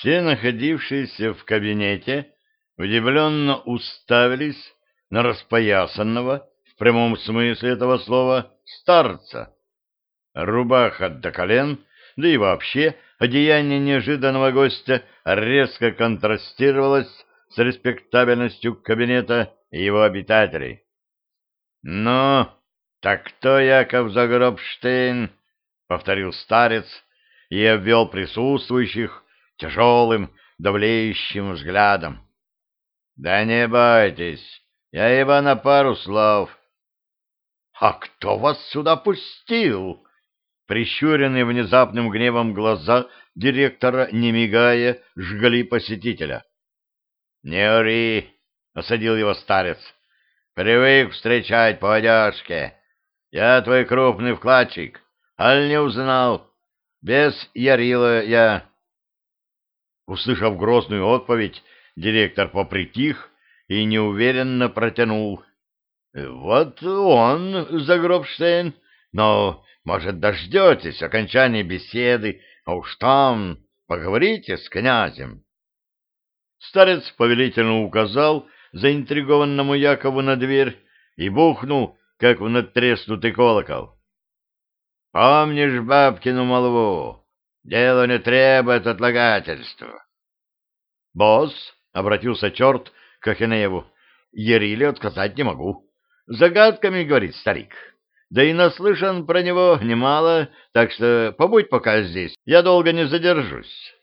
Все находившиеся в кабинете удивленно уставились на распоясанного, в прямом смысле этого слова, старца. Рубаха до колен, да и вообще одеяние неожиданного гостя резко контрастировалось с респектабельностью кабинета и его обитателей. — Ну, так кто Яков Загробштейн? — повторил старец и обвел присутствующих тяжелым, давлеющим взглядом. — Да не бойтесь, я его на пару слов. — А кто вас сюда пустил? Прищуренные внезапным гневом глаза директора, не мигая, жгли посетителя. — Не ори! — осадил его старец. — Привык встречать по одежке. Я твой крупный вкладчик. Аль не узнал? Без Ярила я... Услышав грозную отповедь, директор попритих и неуверенно протянул. — Вот он, Загробштейн, но, может, дождетесь окончания беседы, а уж там поговорите с князем. Старец повелительно указал заинтригованному Якову на дверь и бухнул, как в надтреснутый колокол. — Помнишь бабкину молву? Дело не требует отлагательства. — Босс, — обратился черт к Ахинееву, — Ериле отказать не могу. Загадками, — говорит старик. Да и наслышан про него немало, так что побудь пока здесь, я долго не задержусь.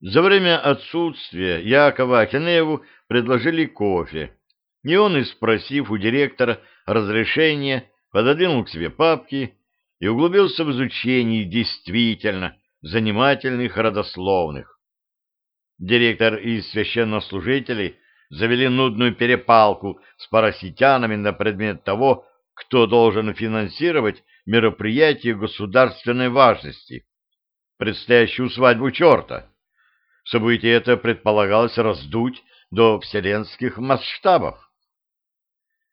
За время отсутствия Якова Ахинееву предложили кофе, и он, и спросив у директора разрешения, пододвинул к себе папки и углубился в изучение действительно занимательных родословных. Директор и священнослужители завели нудную перепалку с параситянами на предмет того, кто должен финансировать мероприятие государственной важности, предстоящую свадьбу черта. Событие это предполагалось раздуть до вселенских масштабов.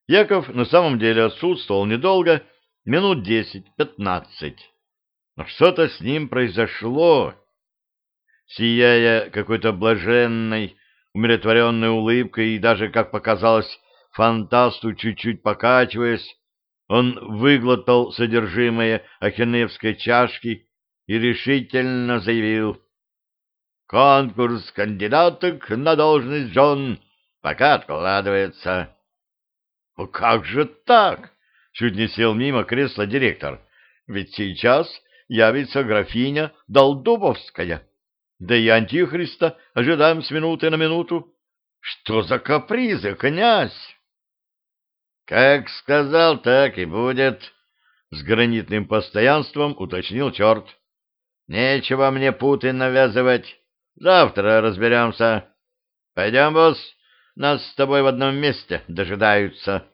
Яков на самом деле отсутствовал недолго, минут десять-пятнадцать. Но что-то с ним произошло. Сияя какой-то блаженной, умиротворенной улыбкой и даже, как показалось, фантасту чуть-чуть покачиваясь, он выглотал содержимое ахеневской чашки и решительно заявил «Конкурс кандидаток на должность жен пока откладывается». «Как же так?» Чуть не сел мимо кресла директор. Ведь сейчас явится графиня Долдубовская. Да и антихриста ожидаем с минуты на минуту. Что за капризы, князь? Как сказал, так и будет, с гранитным постоянством уточнил черт. Нечего мне путы навязывать. Завтра разберемся. Пойдем, босс, нас с тобой в одном месте дожидаются.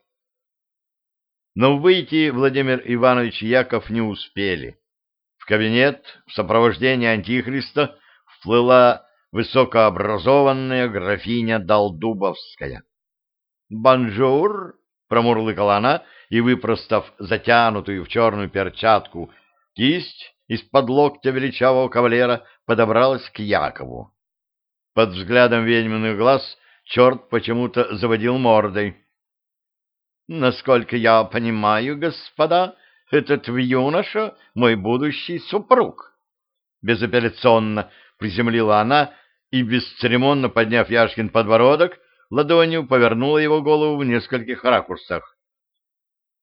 Но выйти Владимир Иванович Яков не успели. В кабинет в сопровождении Антихриста вплыла высокообразованная графиня Долдубовская. «Бонжур!» — промурлыкала она и, выпростав затянутую в черную перчатку кисть из-под локтя величавого кавалера, подобралась к Якову. Под взглядом ведьминых глаз черт почему-то заводил мордой. Насколько я понимаю, господа, этот юноша — мой будущий супруг. Безапелляционно приземлила она и, бесцеремонно подняв Яшкин подбородок, ладонью повернула его голову в нескольких ракурсах.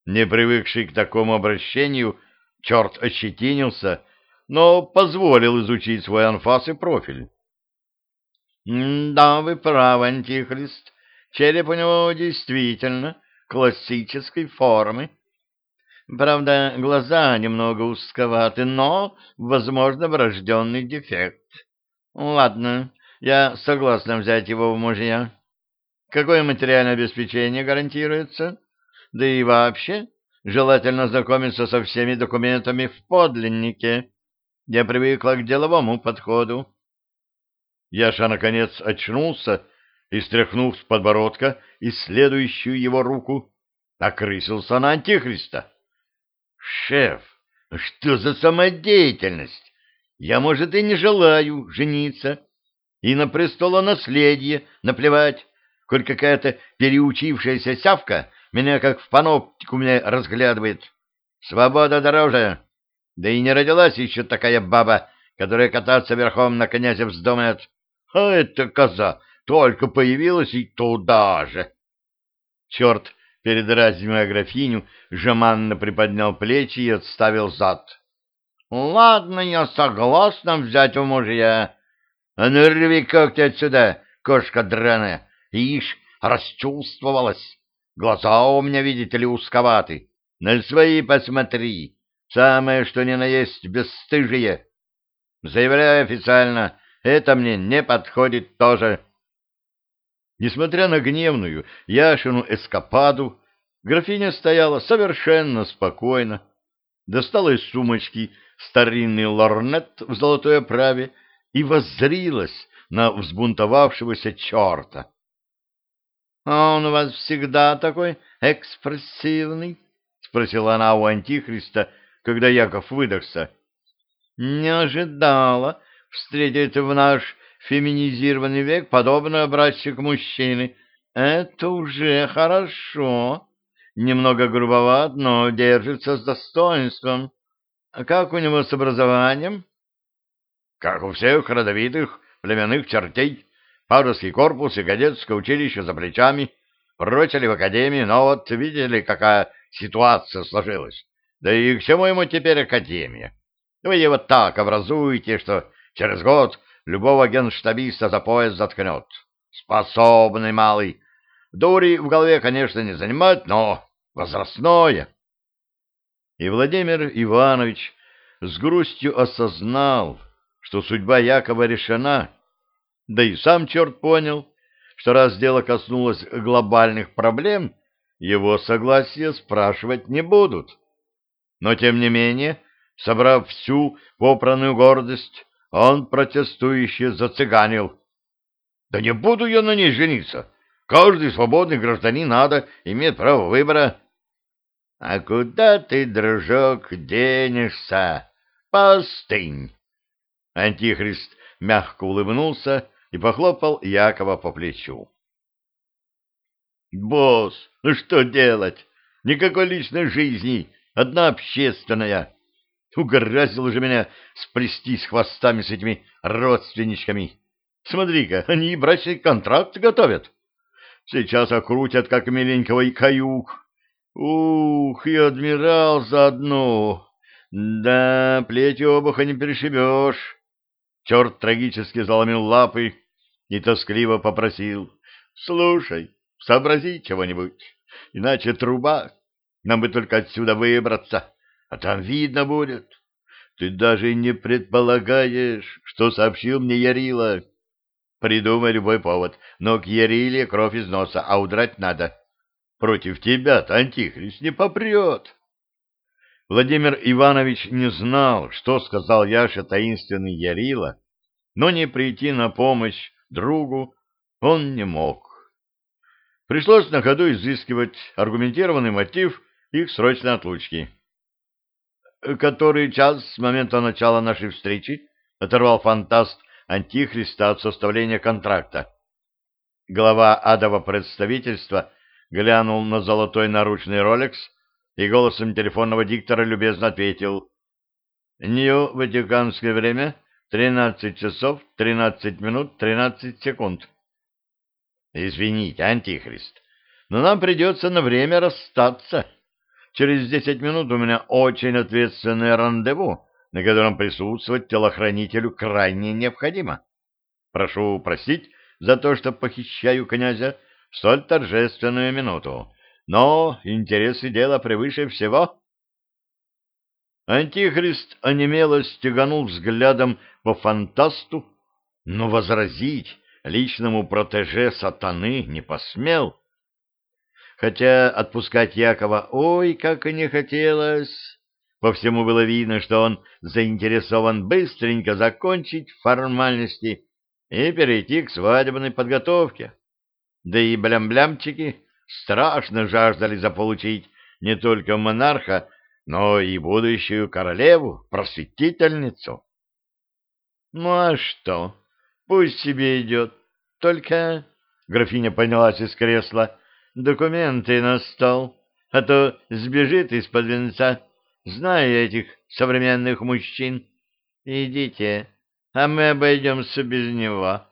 Не привыкший к такому обращению, черт ощетинился, но позволил изучить свой анфас и профиль. — Да, вы правы, Антихрист. Череп у него действительно классической формы. Правда, глаза немного узковаты, но, возможно, врожденный дефект. Ладно, я согласна взять его в мужья. Какое материальное обеспечение гарантируется? Да и вообще, желательно знакомиться со всеми документами в подлиннике. Я привыкла к деловому подходу. Яша, наконец, очнулся и, стряхнув с подбородка исследующую его руку, окрысился на Антихриста. «Шеф, что за самодеятельность? Я, может, и не желаю жениться, И на престолонаследие наплевать, коль какая-то переучившаяся сявка меня как в паноптикуме разглядывает. Свобода дороже. Да и не родилась еще такая баба, которая кататься верхом на князя вздумает. А эта коза только появилась и туда же. Черт, передразнивая графиню, жеманно приподнял плечи и отставил зад. — Ладно, я согласна взять у мужья. А ну рви когти отсюда, кошка драная. Ишь, расчувствовалась. Глаза у меня, видите ли, узковаты. На свои посмотри. Самое, что ни на есть, бесстыжие. Заявляю официально, это мне не подходит тоже. Несмотря на гневную Яшину эскападу, графиня стояла совершенно спокойно, достала из сумочки старинный лорнет в золотой оправе и воззрилась на взбунтовавшегося черта. — А он у вас всегда такой экспрессивный? — спросила она у Антихриста, когда Яков выдохся. — Не ожидала встретить в наш феминизированный век подобный образчик мужчины. Это уже хорошо. Немного грубоват, но держится с достоинством. А как у него с образованием? Как у всех родовитых племенных чертей. Павловский корпус и кадетское училище за плечами. Прочили в академии, но вот видели, какая ситуация сложилась. Да и к чему ему теперь академия? Вы его так образуете, что через год любого генштабиста за пояс заткнет. Способный малый. Дури в голове, конечно, не занимать, но возрастное. И Владимир Иванович с грустью осознал, что судьба Якова решена, да и сам черт понял, что раз дело коснулось глобальных проблем, его согласия спрашивать не будут. Но, тем не менее, собрав всю попранную гордость, он протестующе зацыганил. — Да не буду я на ней жениться. Каждый свободный гражданин надо, имеет право выбора. — А куда ты, дружок, денешься? Постынь! Антихрист мягко улыбнулся и похлопал Якова по плечу. — Босс, ну что делать? Никакой личной жизни, одна общественная. Угораздило же меня сплестись хвостами с этими родственничками. Смотри-ка, они и брачный контракт готовят. Сейчас окрутят, как миленького и каюк. Ух, и адмирал заодно. Да, плетью обуха не перешибешь. Черт трагически заломил лапы и тоскливо попросил. Слушай, сообрази чего-нибудь, иначе труба. Нам бы только отсюда выбраться а там видно будет. Ты даже не предполагаешь, что сообщил мне Ярила. Придумай любой повод, но к Яриле кровь из носа, а удрать надо. Против тебя-то Антихрист не попрет. Владимир Иванович не знал, что сказал Яша таинственный Ярила, но не прийти на помощь другу он не мог. Пришлось на ходу изыскивать аргументированный мотив их срочной отлучки. «Который час с момента начала нашей встречи?» — оторвал фантаст Антихриста от составления контракта. Глава адова представительства глянул на золотой наручный Ролекс и голосом телефонного диктора любезно ответил. «Нью, ватиканское время, 13 часов, 13 минут, 13 секунд». «Извините, Антихрист, но нам придется на время расстаться». Через десять минут у меня очень ответственное рандеву, на котором присутствовать телохранителю крайне необходимо. Прошу простить за то, что похищаю князя в столь торжественную минуту, но интересы дела превыше всего. Антихрист онемело стеганул взглядом по фантасту, но возразить личному протеже сатаны не посмел хотя отпускать Якова ой, как и не хотелось. По всему было видно, что он заинтересован быстренько закончить формальности и перейти к свадебной подготовке. Да и блям-блямчики страшно жаждали заполучить не только монарха, но и будущую королеву, просветительницу. Ну а что? Пусть себе идет. Только...» Графиня поднялась из кресла. «Документы на стол, а то сбежит из-под венца. Знаю этих современных мужчин. Идите, а мы обойдемся без него».